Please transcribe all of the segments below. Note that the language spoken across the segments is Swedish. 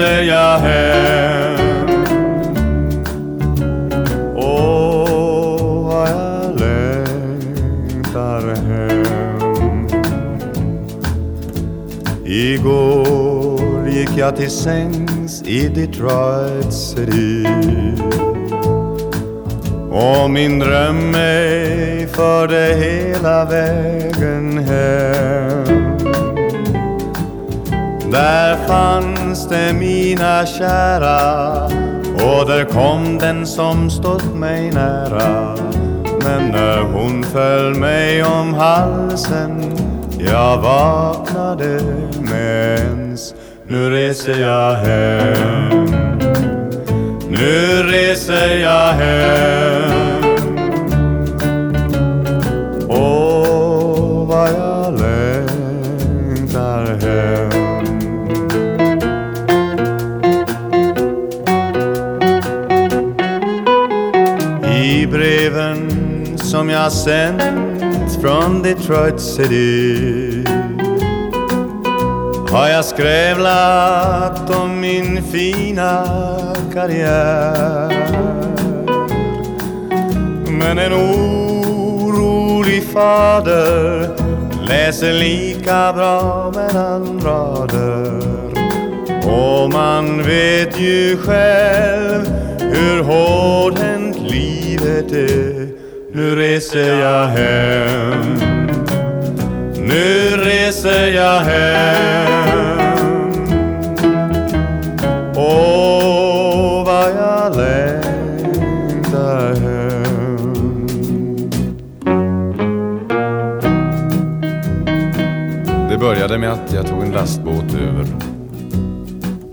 säga hem. Åh, vad jag längtar hem. Igår gick jag till sängs i Detroit City. Och min dröm mig förde hela vägen hem. Där fanns det mina kära och där kom den som stått mig nära. Men när hon föll mig om halsen jag vaknade med ens Nu reser jag hem. Nu reser jag hem. Åh, vad jag längtar hem. Som jag sänt från Detroit City. Har jag skrävlat om min fina karriär. Men en orolig fader läser lika bra mellan rader. Och man vet ju själv hur hårdhänt livet är. Nu reser jag hem Nu reser jag hem Åh, vad jag längtar hem Det började med att jag tog en lastbåt över.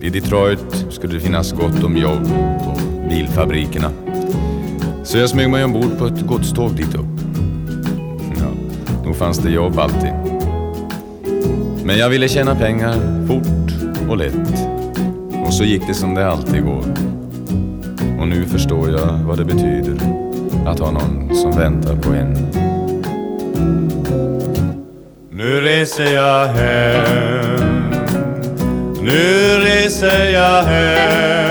I Detroit skulle det finnas gott om jobb på bilfabrikerna. Så jag smög mig ombord på ett godståg dit upp. Ja, nog fanns det jobb alltid. Men jag ville tjäna pengar fort och lätt. Och så gick det som det alltid går. Och nu förstår jag vad det betyder att ha någon som väntar på en. Nu reser jag hem Nu reser jag hem